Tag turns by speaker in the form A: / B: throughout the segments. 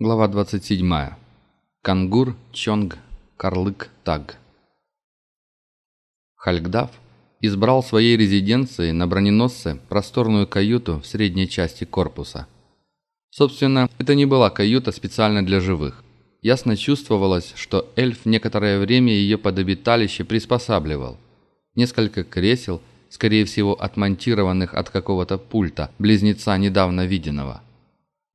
A: Глава 27. Кангур, Чонг, Карлык, Таг. Хальгдав избрал своей резиденцией на броненосце просторную каюту в средней части корпуса. Собственно, это не была каюта специально для живых. Ясно чувствовалось, что эльф некоторое время ее под обиталище приспосабливал. Несколько кресел, скорее всего отмонтированных от какого-то пульта, близнеца недавно виденного –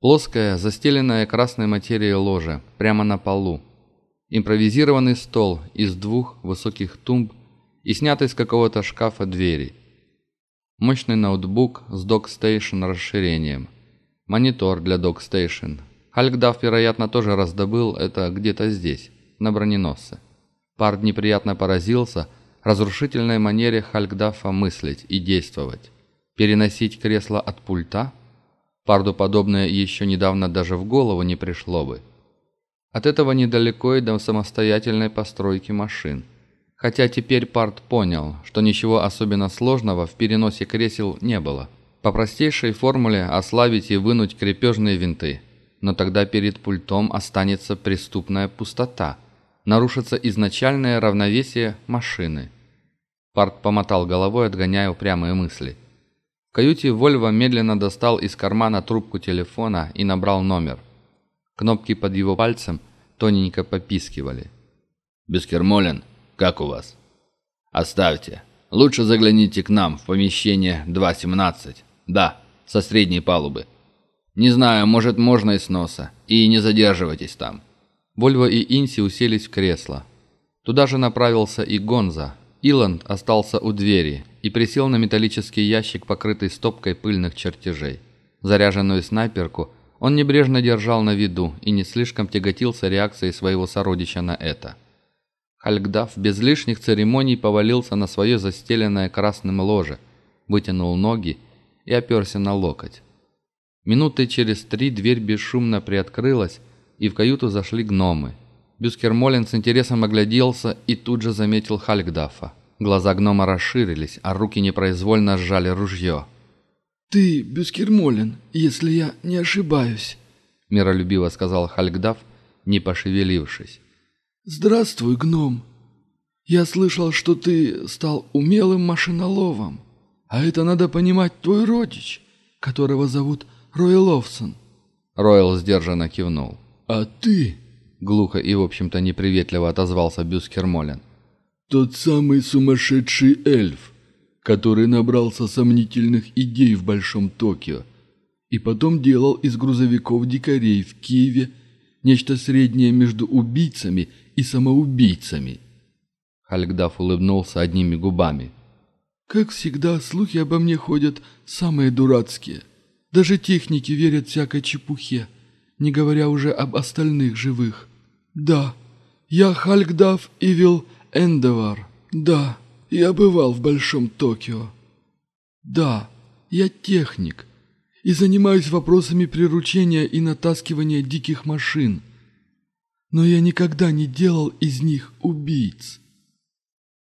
A: Плоская, застеленная красной материей ложа, прямо на полу. Импровизированный стол из двух высоких тумб и снятый с какого-то шкафа двери. Мощный ноутбук с док-стейшн расширением. Монитор для док-стейшн. Хальгдав, вероятно, тоже раздобыл это где-то здесь, на броненосце. Пард неприятно поразился разрушительной манере Хальгдафа мыслить и действовать. Переносить кресло от пульта – Парду подобное еще недавно даже в голову не пришло бы. От этого недалеко и до самостоятельной постройки машин. Хотя теперь Пард понял, что ничего особенно сложного в переносе кресел не было. По простейшей формуле ослабить и вынуть крепежные винты. Но тогда перед пультом останется преступная пустота. Нарушится изначальное равновесие машины. Пард помотал головой, отгоняя упрямые мысли. Каюте Вольво медленно достал из кармана трубку телефона и набрал номер. Кнопки под его пальцем тоненько попискивали.
B: «Бескермолен, как у вас?» «Оставьте. Лучше загляните к нам в помещение 217. Да, со средней палубы. Не знаю, может, можно и с носа. И не задерживайтесь там».
A: Вольво и Инси уселись в кресло. Туда же направился и Гонза. Иланд остался у двери и присел на металлический ящик, покрытый стопкой пыльных чертежей. Заряженную снайперку он небрежно держал на виду и не слишком тяготился реакцией своего сородича на это. Хальгдав без лишних церемоний повалился на свое застеленное красным ложе, вытянул ноги и оперся на локоть. Минуты через три дверь бесшумно приоткрылась, и в каюту зашли гномы. Бюскермолин с интересом огляделся и тут же заметил Хальгдафа. Глаза гнома расширились, а руки непроизвольно сжали ружье.
C: «Ты Бюскермолин, если я не ошибаюсь», —
A: миролюбиво сказал Хальгдав, не пошевелившись.
C: «Здравствуй, гном. Я слышал, что ты стал умелым машиноловом. А это, надо понимать, твой родич, которого зовут Ройл Овсон».
A: Ройл сдержанно кивнул.
C: «А ты...»
A: — глухо и, в общем-то, неприветливо отозвался Бюскермолин.
C: Тот самый сумасшедший эльф, который набрался сомнительных идей в Большом Токио и потом делал из грузовиков дикарей в Киеве нечто среднее между убийцами и самоубийцами.
A: Хальгдаф улыбнулся одними губами.
C: «Как всегда, слухи обо мне ходят самые дурацкие. Даже техники верят всякой чепухе, не говоря уже об остальных живых. Да, я Хальгдаф Ивил Эндовар. Да, я бывал в Большом Токио. Да, я техник и занимаюсь вопросами приручения и натаскивания диких машин. Но я никогда не делал из них убийц.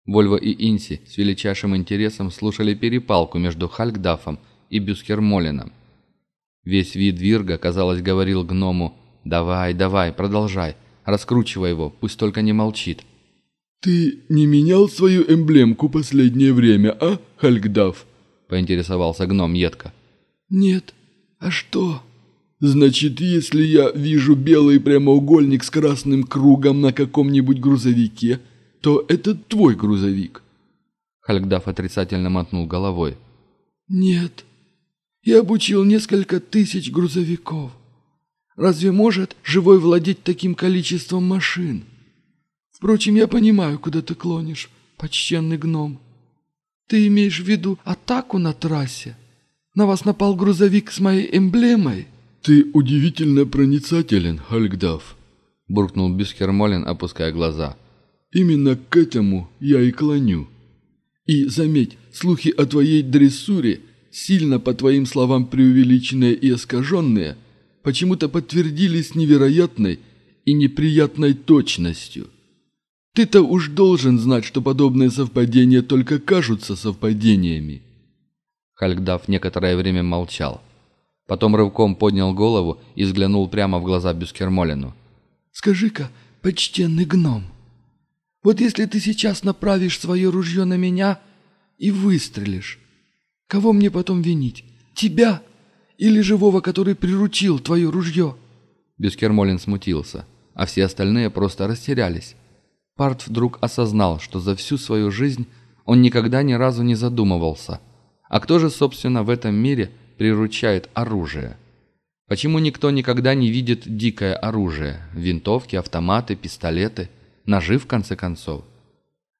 A: Вольво и Инси с величайшим интересом слушали перепалку между Хальгдафом и Бюскермолином. Весь вид Вирга, казалось, говорил гному «Давай, давай, продолжай, раскручивай его, пусть только не молчит».
C: «Ты не менял свою эмблемку последнее время, а, Хальгдав?» – поинтересовался гном едко. «Нет. А что?» «Значит, если я вижу белый прямоугольник с красным кругом на каком-нибудь грузовике, то это твой грузовик».
A: Хальгдав отрицательно мотнул головой.
C: «Нет. Я обучил несколько тысяч грузовиков. Разве может живой владеть таким количеством машин?» Впрочем, я понимаю, куда ты клонишь, почтенный гном. Ты имеешь в виду атаку на трассе? На вас напал грузовик с моей эмблемой?» «Ты удивительно проницателен, Хальгдав», —
A: буркнул Бюскермолин, опуская глаза.
C: «Именно к этому я и клоню. И, заметь, слухи о твоей дрессуре, сильно, по твоим словам, преувеличенные и искаженные, почему-то подтвердились невероятной и неприятной точностью». Ты-то уж должен знать, что подобные совпадения только кажутся совпадениями.
A: Хальгдав некоторое время молчал. Потом рывком поднял голову и взглянул прямо в глаза Бюскермолину.
C: «Скажи-ка, почтенный гном, вот если ты сейчас направишь свое ружье на меня и выстрелишь, кого мне потом винить? Тебя или живого, который приручил твое ружье?»
A: Бюскермолин смутился, а все остальные просто растерялись. Парт вдруг осознал, что за всю свою жизнь он никогда ни разу не задумывался. А кто же, собственно, в этом мире приручает оружие? Почему никто никогда не видит дикое оружие? Винтовки, автоматы, пистолеты, ножи, в конце концов?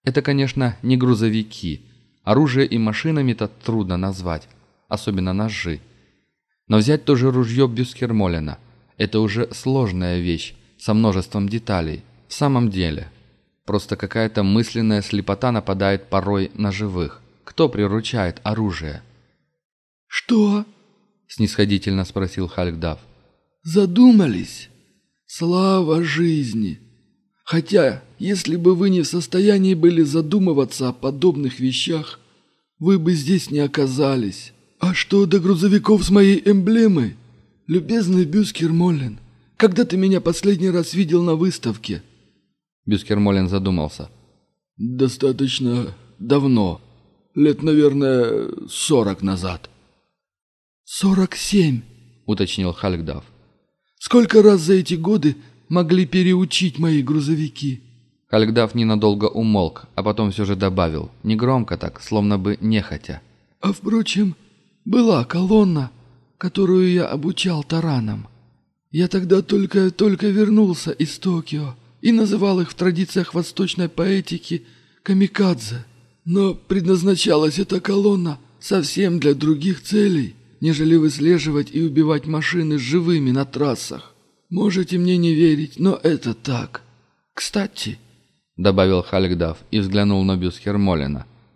A: Это, конечно, не грузовики. Оружие и машинами-то трудно назвать, особенно ножи. Но взять тоже ружье Бюскермолена – это уже сложная вещь, со множеством деталей. В самом деле, просто какая-то мысленная слепота нападает порой на живых. Кто приручает оружие?
C: «Что?» – снисходительно спросил Хальгдав. «Задумались? Слава жизни! Хотя, если бы вы не в состоянии были задумываться о подобных вещах, вы бы здесь не оказались». «А что до грузовиков с моей эмблемой? Любезный Бюскер Моллен, когда ты меня последний раз видел на выставке?»
A: Бюскер Моллен задумался.
C: «Достаточно давно. Лет, наверное, сорок назад». «Сорок семь», — уточнил Хальгдав. «Сколько раз за эти годы могли переучить мои грузовики?»
A: Хальгдав ненадолго умолк, а потом все же добавил, негромко так, словно бы нехотя.
C: «А впрочем, была колонна, которую я обучал таранам. Я тогда только-только вернулся из Токио и называл их в традициях восточной поэтики «камикадзе». Но предназначалась эта колонна совсем для других целей, нежели выслеживать и убивать машины живыми на трассах. Можете мне не верить, но это так. Кстати, —
A: добавил Хальгдав и взглянул на бюст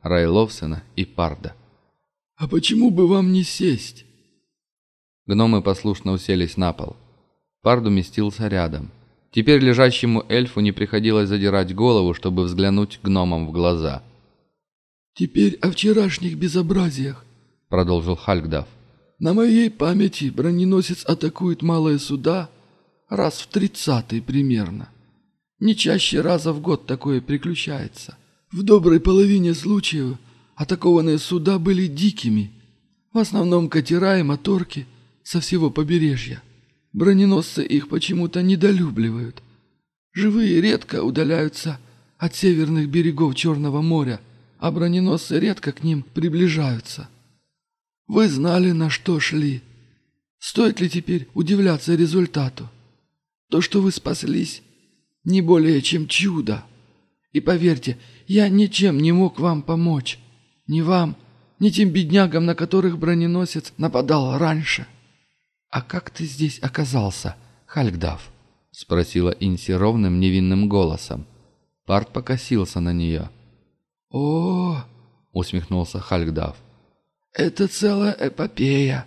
A: Райловсена и Парда.
C: «А почему бы вам не сесть?»
A: Гномы послушно уселись на пол. Пард уместился рядом. Теперь лежащему эльфу не приходилось задирать голову, чтобы взглянуть гномам в глаза.
C: «Теперь о вчерашних безобразиях», — продолжил Хальгдав. «На моей памяти броненосец атакует малые суда раз в тридцатый примерно. Не чаще раза в год такое приключается. В доброй половине случаев Атакованные суда были дикими, в основном катера и моторки со всего побережья. Броненосцы их почему-то недолюбливают. Живые редко удаляются от северных берегов Черного моря, а броненосцы редко к ним приближаются. Вы знали, на что шли. Стоит ли теперь удивляться результату? То, что вы спаслись, не более чем чудо. И поверьте, я ничем не мог вам помочь. Ни вам, ни тем беднягам, на которых броненосец нападал раньше.
A: «А как ты здесь оказался, Хальгдав?» — спросила Инси ровным невинным голосом. Парт покосился на нее.
C: «О, — усмехнулся Хальгдав, — это целая эпопея.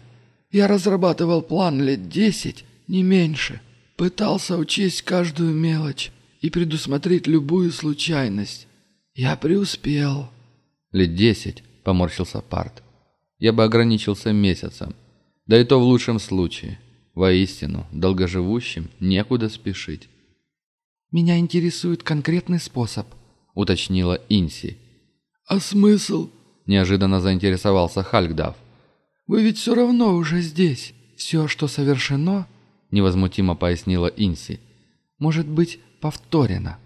C: Я разрабатывал план лет десять, не меньше. Пытался учесть каждую мелочь и предусмотреть любую случайность. Я преуспел».
A: «Лет десять», — поморщился Парт. «Я бы ограничился месяцем. Да и то в лучшем случае. Воистину, долгоживущим некуда спешить».
C: «Меня интересует конкретный способ», — уточнила Инси. «А смысл?» — неожиданно заинтересовался Хальгдав. «Вы ведь все равно уже здесь. Все, что совершено, — невозмутимо пояснила Инси, — может быть повторено.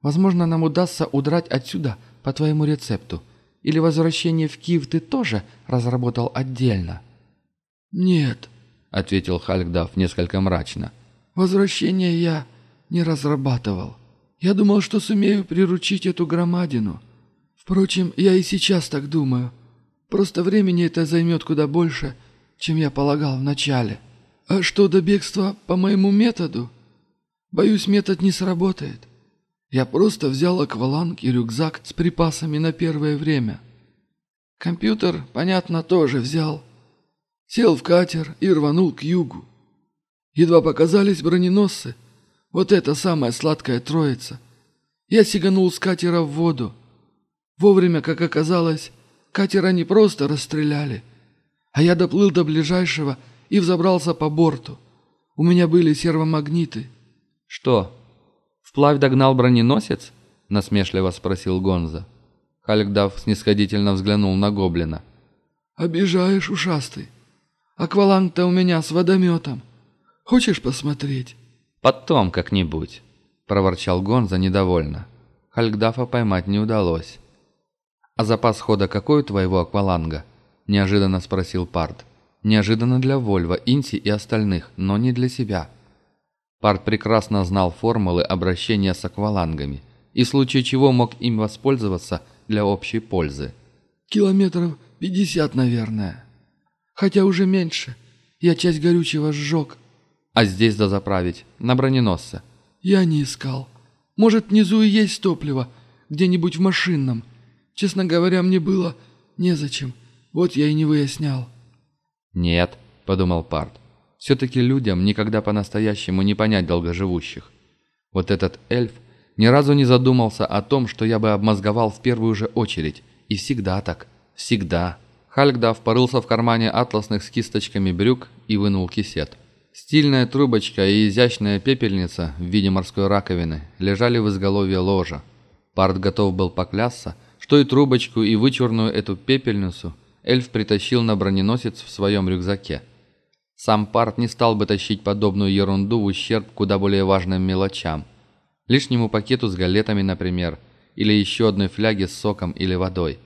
C: Возможно, нам удастся удрать отсюда по твоему рецепту. Или возвращение в Киев ты тоже разработал отдельно?» «Нет», — ответил Хальгдав несколько мрачно. «Возвращение я не разрабатывал. Я думал, что сумею приручить эту громадину. Впрочем, я и сейчас так думаю. Просто времени это займет куда больше, чем я полагал вначале. А что до бегства по моему методу? Боюсь, метод не сработает. Я просто взял акваланг и рюкзак с припасами на первое время. Компьютер, понятно, тоже взял. Сел в катер и рванул к югу. Едва показались броненосцы. Вот это самая сладкая троица. Я сиганул с катера в воду. Вовремя, как оказалось, катера не просто расстреляли, а я доплыл до ближайшего и взобрался по борту. У меня были сервомагниты».
A: «Что, вплавь догнал броненосец?» — насмешливо спросил Гонза. Халькдав снисходительно взглянул на гоблина.
C: «Обижаешь, ушастый. Акваланг-то у меня с водометом. Хочешь посмотреть?»
A: «Потом как-нибудь», — проворчал Гонза недовольно. Халькдафа поймать не удалось. «А запас хода какой у твоего акваланга?» – неожиданно спросил Парт. Неожиданно для Вольва, Инси и остальных, но не для себя. Парт прекрасно знал формулы обращения с аквалангами и в случае чего мог им воспользоваться для общей пользы.
C: «Километров пятьдесят, наверное. Хотя уже меньше. Я часть горючего сжег».
A: «А здесь дозаправить? На броненосце?»
C: «Я не искал. Может, внизу и есть топливо, где-нибудь в машинном. Честно говоря, мне было незачем. Вот я и не выяснял».
A: «Нет», — подумал Парт. «Все-таки людям никогда по-настоящему не понять долгоживущих. Вот этот эльф ни разу не задумался о том, что я бы обмозговал в первую же очередь. И всегда так. Всегда». Хальгдав порылся в кармане атласных с кисточками брюк и вынул кисет. Стильная трубочка и изящная пепельница в виде морской раковины лежали в изголовье ложа. Парт готов был поклясться, что и трубочку, и вычурную эту пепельницу эльф притащил на броненосец в своем рюкзаке. Сам Парт не стал бы тащить подобную ерунду в ущерб куда более важным мелочам. Лишнему пакету с галетами, например, или еще одной фляге с соком или водой.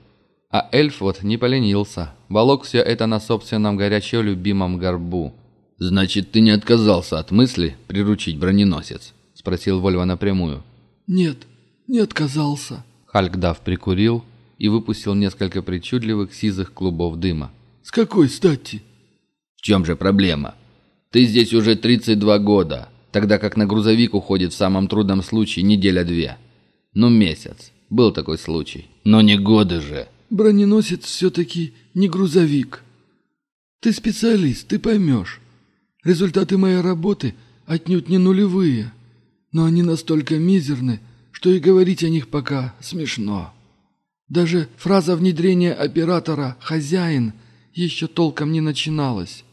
A: А эльф вот не поленился, волок все это на собственном горячо любимом горбу –
B: «Значит, ты не отказался от мысли приручить броненосец?» – спросил Вольва напрямую.
C: «Нет, не отказался».
A: Халькдав прикурил и выпустил несколько причудливых сизых клубов дыма.
C: «С какой стати?»
B: «В чем же проблема? Ты здесь уже 32 года, тогда как на грузовик уходит в самом трудном случае неделя-две. Ну, месяц. Был такой случай. Но не годы же».
C: «Броненосец все-таки не грузовик. Ты специалист, ты поймешь. Результаты моей работы отнюдь не нулевые, но они настолько мизерны, что и говорить о них пока смешно. Даже фраза внедрения оператора «хозяин» еще толком не начиналась.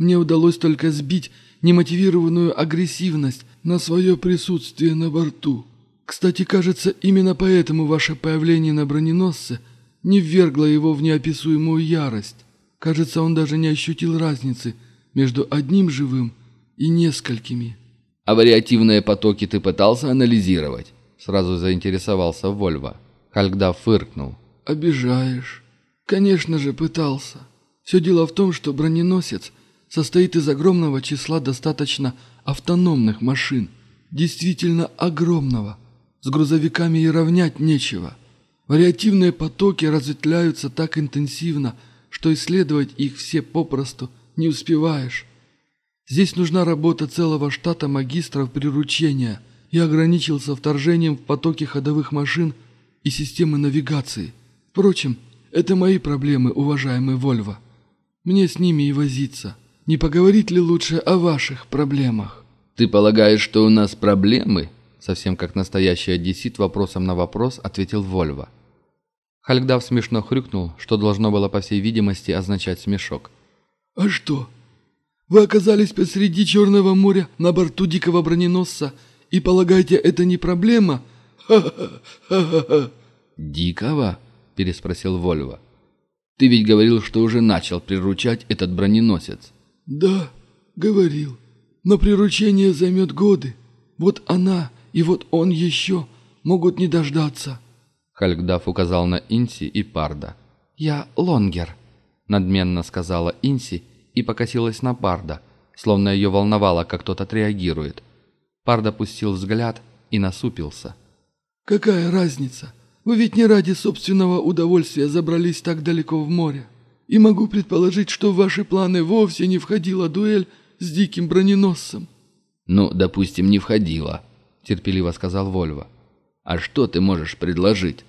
C: Мне удалось только сбить немотивированную агрессивность на свое присутствие на борту. Кстати, кажется, именно поэтому ваше появление на броненосце не ввергло его в неописуемую ярость. Кажется, он даже не ощутил разницы – между одним живым и несколькими.
B: А вариативные потоки ты пытался анализировать? Сразу заинтересовался Вольво. Хальгда фыркнул.
C: Обижаешь. Конечно же пытался. Все дело в том, что броненосец состоит из огромного числа достаточно автономных машин. Действительно огромного. С грузовиками и равнять нечего. Вариативные потоки разветвляются так интенсивно, что исследовать их все попросту не успеваешь. Здесь нужна работа целого штата магистров приручения. Я ограничился вторжением в потоки ходовых машин и системы навигации. Впрочем, это мои проблемы, уважаемый Вольво. Мне с ними и возиться. Не поговорить ли лучше о ваших проблемах?
B: Ты полагаешь, что у нас проблемы? Совсем как настоящий одессит вопросом на вопрос ответил Вольво.
A: Хальгдав смешно хрюкнул, что должно было, по всей видимости, означать смешок.
C: «А что? Вы оказались посреди Черного моря на борту дикого броненосца и полагаете, это не проблема? Ха-ха-ха-ха-ха!»
B: «Дикого?» – переспросил Вольво. «Ты ведь говорил, что уже начал приручать этот броненосец».
C: «Да, говорил. Но приручение займет годы. Вот она и вот он еще могут не дождаться».
A: Халькдаф указал на Инси и Парда. «Я Лонгер», надменно сказала Инси и покосилась на Парда, словно ее волновало, как тот отреагирует. Пард опустил взгляд и насупился.
C: «Какая разница? Вы ведь не ради собственного удовольствия забрались так далеко в море. И могу предположить, что в ваши планы вовсе не входила дуэль с диким броненосцем».
B: «Ну, допустим, не входила», — терпеливо сказал Вольво. «А что ты можешь предложить?»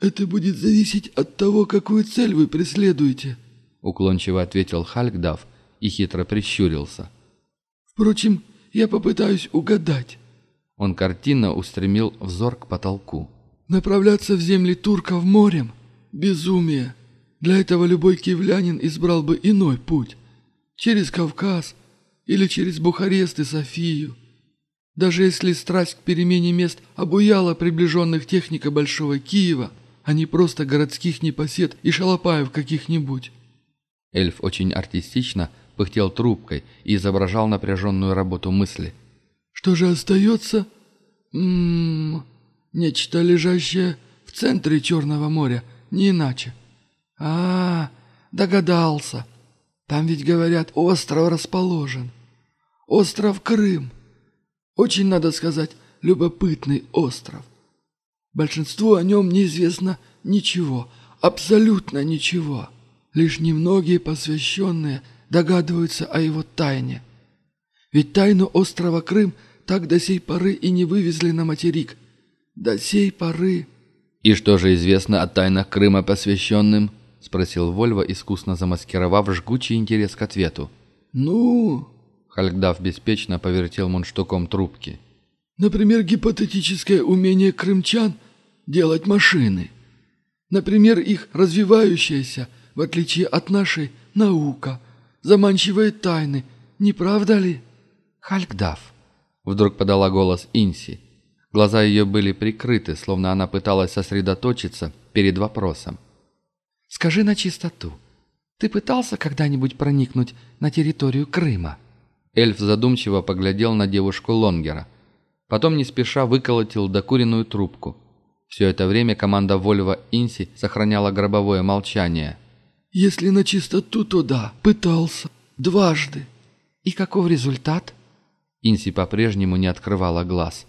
C: «Это будет зависеть от того, какую цель вы преследуете», —
A: уклончиво ответил Хальгдав и хитро прищурился.
C: «Впрочем, я попытаюсь угадать».
A: Он картинно устремил взор к потолку.
C: «Направляться в земли турков морем? Безумие! Для этого любой киевлянин избрал бы иной путь. Через Кавказ или через Бухарест и Софию. Даже если страсть к перемене мест обуяла приближенных техника Большого Киева, а не просто городских непосед и шалопаев каких-нибудь.
A: Эльф очень артистично пыхтел трубкой и изображал напряженную работу мысли.
C: Что же остается? Ммм, нечто лежащее в центре Черного моря, не иначе. А, догадался. Там ведь, говорят, остров расположен. Остров Крым. Очень, надо сказать, любопытный остров. Большинству о нем неизвестно ничего, абсолютно ничего. Лишь немногие посвященные догадываются о его тайне. Ведь тайну острова Крым так до сей поры и не вывезли на материк. До сей поры...
A: «И что же известно о тайнах Крыма посвященным?» — спросил Вольво, искусно замаскировав жгучий интерес к ответу.
C: «Ну...»
A: — Хальгдав беспечно повертел мундштуком трубки.
C: «Например, гипотетическое умение крымчан делать машины. Например, их развивающаяся, в отличие от нашей, наука, заманчивые тайны, не правда ли?»
A: «Хальгдав», — вдруг подала голос Инси. Глаза ее были прикрыты, словно она пыталась сосредоточиться перед вопросом. Скажи на чистоту, ты пытался когда-нибудь проникнуть на территорию Крыма?» Эльф задумчиво поглядел на девушку Лонгера. Потом не спеша выколотил докуренную трубку. Все это время команда Вольва Инси сохраняла гробовое молчание.
C: «Если на чистоту, то да, пытался. Дважды».
A: «И каков результат?» Инси по-прежнему не открывала глаз.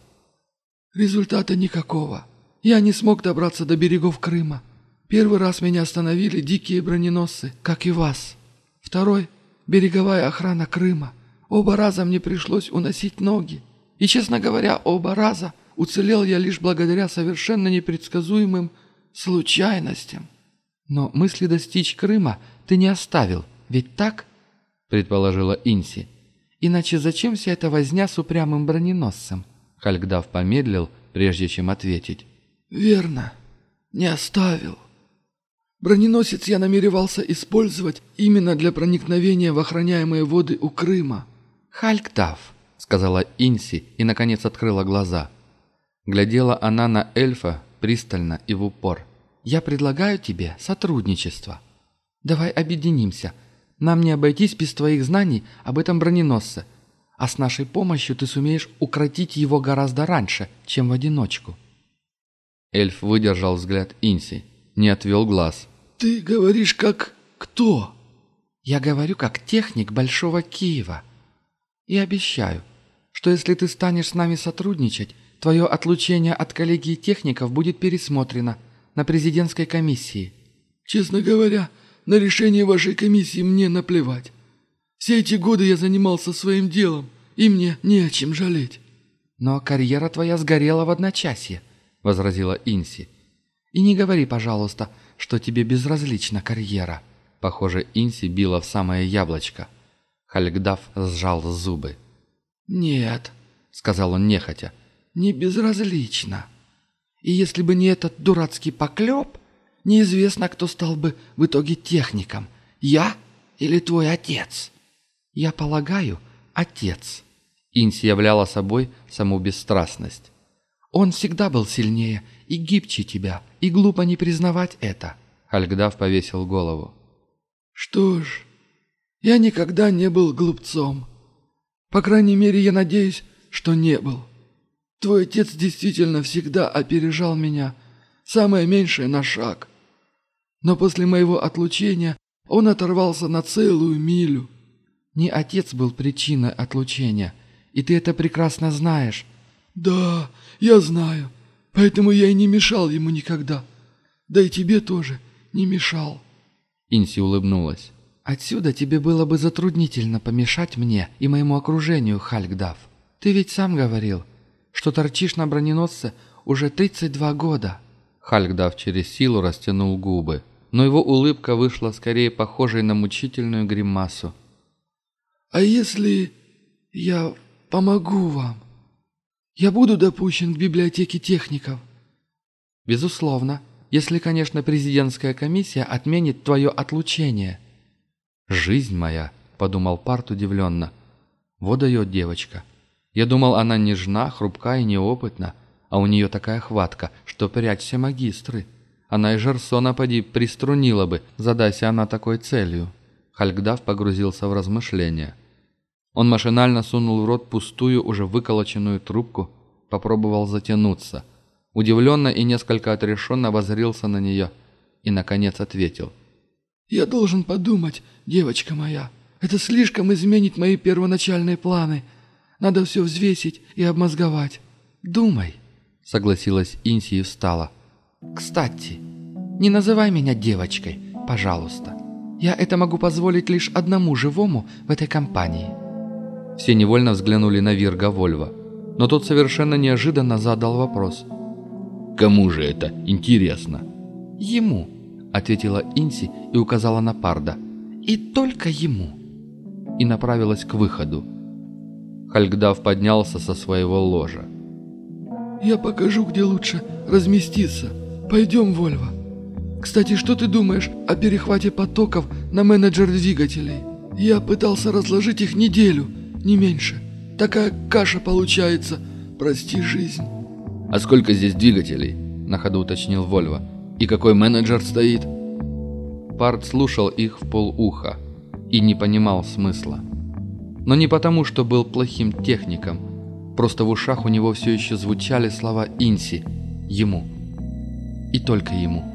C: «Результата никакого. Я не смог добраться до берегов Крыма. Первый раз меня остановили дикие броненосцы, как и вас. Второй — береговая охрана Крыма. Оба раза мне пришлось уносить ноги. И, честно говоря, оба раза уцелел я лишь благодаря совершенно непредсказуемым случайностям.
A: Но мысли достичь Крыма ты не оставил, ведь так? Предположила Инси. Иначе зачем вся эта возня с упрямым броненосцем? Хальгдав помедлил, прежде чем ответить.
C: «Верно, не оставил. Броненосец я намеревался использовать именно для проникновения в охраняемые воды у Крыма.
A: «Хальктав», — сказала Инси и, наконец, открыла глаза. Глядела она на эльфа пристально и в упор. «Я предлагаю тебе сотрудничество. Давай объединимся. Нам не обойтись без твоих знаний об этом броненосце, а с нашей помощью ты сумеешь укротить его гораздо раньше, чем в одиночку». Эльф выдержал взгляд Инси, не отвел глаз.
C: «Ты говоришь как кто?»
A: «Я говорю как техник Большого Киева. И обещаю, что если ты станешь с нами сотрудничать, твое отлучение от коллегии техников будет пересмотрено на президентской комиссии».
C: «Честно говоря, на решение вашей комиссии мне наплевать. Все эти годы я занимался своим делом, и мне не о чем жалеть».
A: «Но карьера твоя сгорела в одночасье», — возразила Инси. «И не говори, пожалуйста, что тебе безразлична карьера». Похоже, Инси била в самое яблочко. Хальгдав сжал зубы.
C: «Нет», —
A: сказал он нехотя, —
C: «не безразлично. И если бы не этот дурацкий поклеп, неизвестно, кто стал бы в итоге техником, я или твой отец».
A: «Я полагаю, отец». Инси являла собой саму бесстрастность. «Он всегда был сильнее и гибче тебя, и глупо не признавать это». Хальгдав повесил голову.
C: «Что ж, я никогда не был глупцом. По крайней мере, я надеюсь, что не был. Твой отец действительно всегда опережал меня, самое меньшее на шаг. Но после моего отлучения он оторвался на целую милю.
A: Не отец был причиной отлучения, и ты это прекрасно знаешь».
C: «Да, я знаю. Поэтому я и не мешал ему никогда. Да и тебе тоже не мешал».
A: Инси улыбнулась. «Отсюда тебе было бы затруднительно помешать мне и моему окружению, Хальгдав. Ты ведь сам говорил, что торчишь на броненосце уже 32 года». Хальгдав через силу растянул губы, но его улыбка вышла скорее похожей на мучительную гримасу.
C: «А если я помогу вам?» Я буду допущен к библиотеке техников?»
A: «Безусловно, если, конечно, президентская комиссия отменит твое отлучение». «Жизнь моя», — подумал Парт удивленно. «Вот дает девочка. Я думал, она нежна, хрупка и неопытна, а у нее такая хватка, что прячься магистры. Она и Жерсона поди приструнила бы, задайся она такой целью». Хальгдав погрузился в размышления. Он машинально сунул в рот пустую, уже выколоченную трубку, попробовал затянуться. Удивленно и несколько отрешенно возрился на нее и, наконец, ответил.
C: «Я должен подумать, девочка моя. Это слишком изменит мои первоначальные планы. Надо все взвесить и обмозговать. Думай», — согласилась Инси и встала. «Кстати, не называй меня девочкой, пожалуйста. Я это могу позволить лишь одному живому в этой компании».
A: Все невольно взглянули на Вирга Вольва, но тот совершенно неожиданно задал вопрос.
B: «Кому же это интересно?»
A: «Ему», — ответила Инси и указала на Парда. «И только ему». И направилась к выходу. Хальгдав поднялся со своего ложа.
C: «Я покажу, где лучше разместиться. Пойдем, Вольво. Кстати, что ты думаешь о перехвате потоков на менеджер двигателей? Я пытался разложить их неделю, не меньше. Такая каша получается. Прости жизнь.
B: А сколько здесь двигателей? На ходу уточнил Вольво. И какой менеджер стоит?
A: Парт слушал их в полуха и не понимал смысла. Но не потому, что был плохим техником. Просто в ушах у него все еще звучали слова Инси. Ему. И только ему.